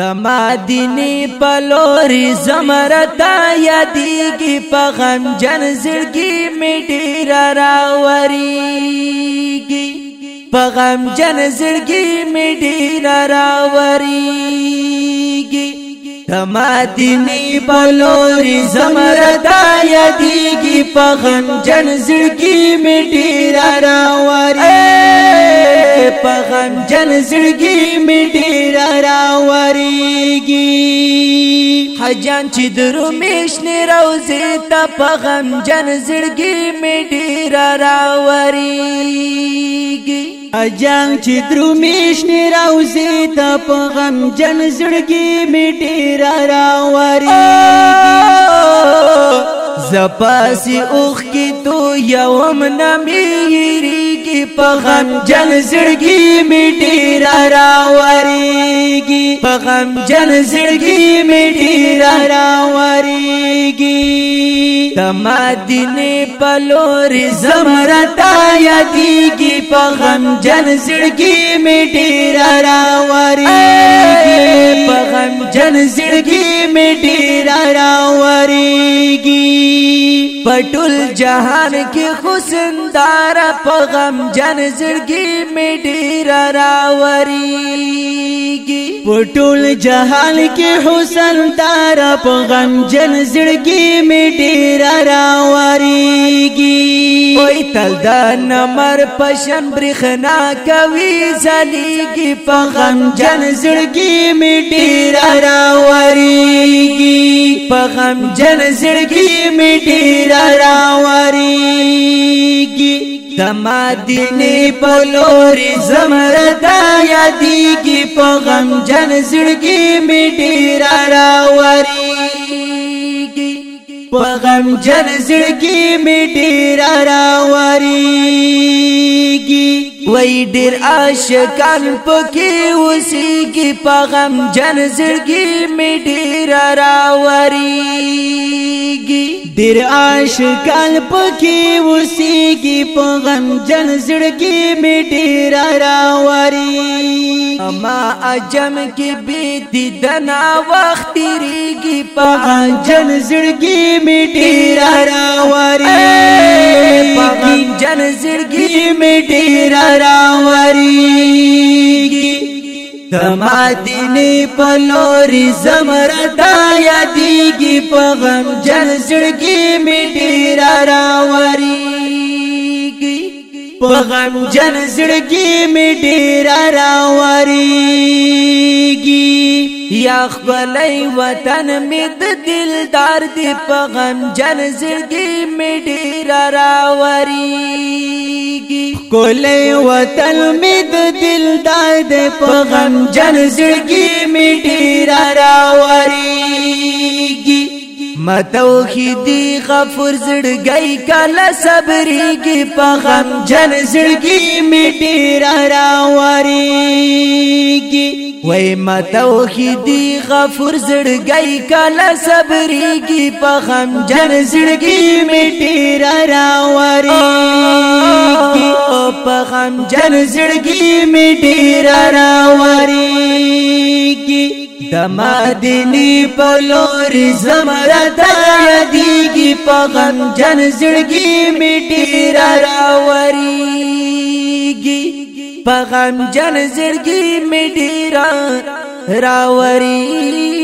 د مدینه په لوري زمرتا یادېږي په غمجن زړګي می ډیر راوريږي په غمجن زړګي می ډیر راوريږي د مدینه په لوري زمرتا یادېږي په غمجن زړګي می ډیر راوريږي په غم جن زړګي می ډیر راوريږي حجان چې درو مشنه روزه ته په غم جن زړګي می ډیر راوريږي اجان چې درو مشنه روزه ته په غم جن زړګي می ډیر راوريږي زپاسی اوخ کی تو یوم نمی په غم جن زړګي می ډیر راوړيږي په غم جن زړګي می ډیر راوړيږي د مدینه په لور زمرتا یادېږي په غم جن زړګي می ډیر راوړيږي په غم جن زړګي می ډیر راوړيږي پټول جهان کې حسین دار په غم جن زړګي می ډیر راوريږي پټول جهان کې حسین دار په غم جن زړګي می ډیر راوريږي وای تل د نمر پشن برخنا کوي زليږي په غم جن زړګي می ډیر راوريږي په غم جن زړګي می ډیر راوړيږي د مدینه په لور زمردا یادېږي په غم جن زړګي می ډیر راوړي په غم جن زړګي می ډیر راوريږي وای ډیر عاشقان پکې وسیږي په غم جن زړګي می ډیر راوريږي ډیر عاشقان پکې وسیږي په غم جن زړګي می ډیر راوري اما اجم کې به دیدنا وخت ریږي په غم جن زړګي می ډیر راوري په غم جن زړګي می ډیر راوري د مدینه په لوري زمردا یادېږي په غم جن زړګي می ډیر راوريږي په غم جن زړګي می ډیر راوريږي یا خپلای وطن می د دلدار دی په غم جن زړګي می ډیر راوريږي کولای وطن می د دلدار دی په غم جن زړګي می ډیر راوريږي متوحیدی غفور زړګی کله صبرېږي په غم جن زړګي می ډیر راوريږي وای ما توحیدی غفور زړګی کله صبرېږي په غم جن زړګی می ډیر راوري په غم جن زړګی می ډیر راوري د مدینی په لور زمره د یادېږي په غم جن زړګي می ډیر راوريږي پغم جن زرگی می ډیرا راوري